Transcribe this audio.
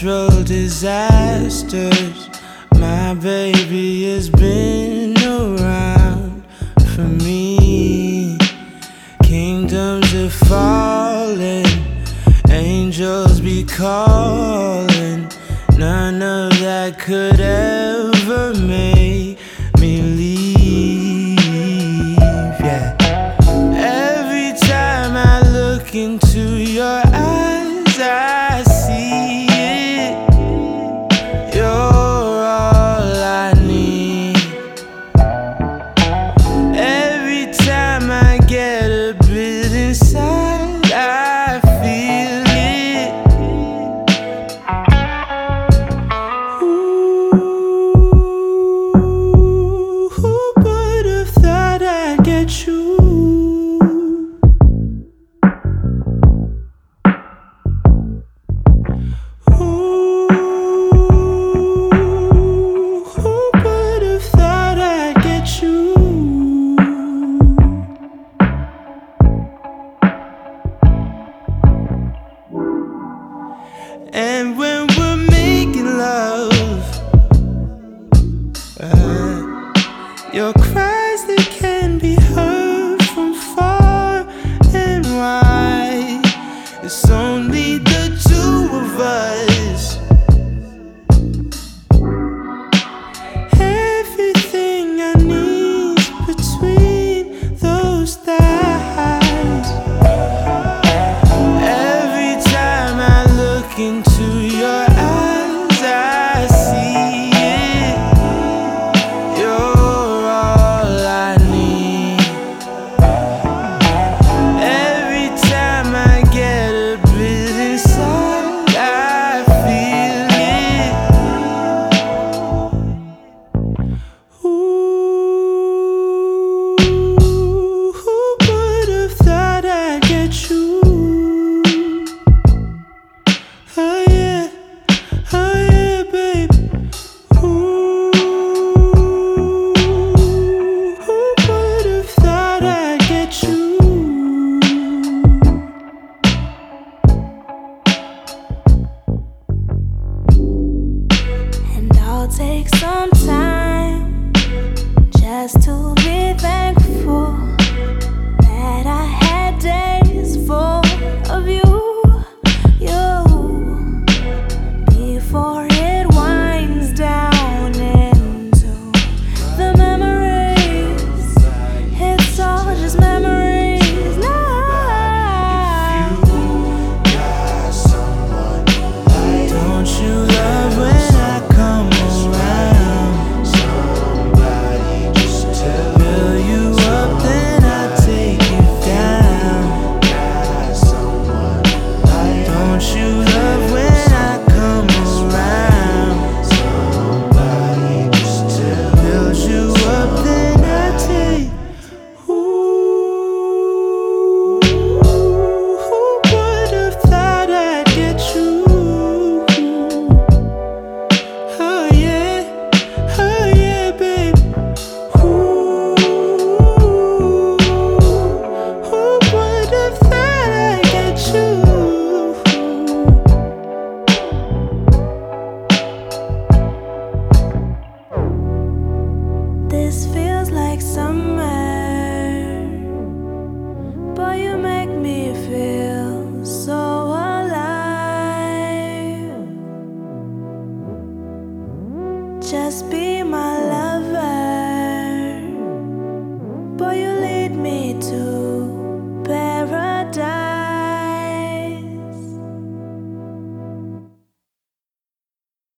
disasters. My baby has been around for me. Kingdoms are falling, angels be calling. None of that could ever make And when we're making love, uh, you're crying. take some time just to be thankful. just be my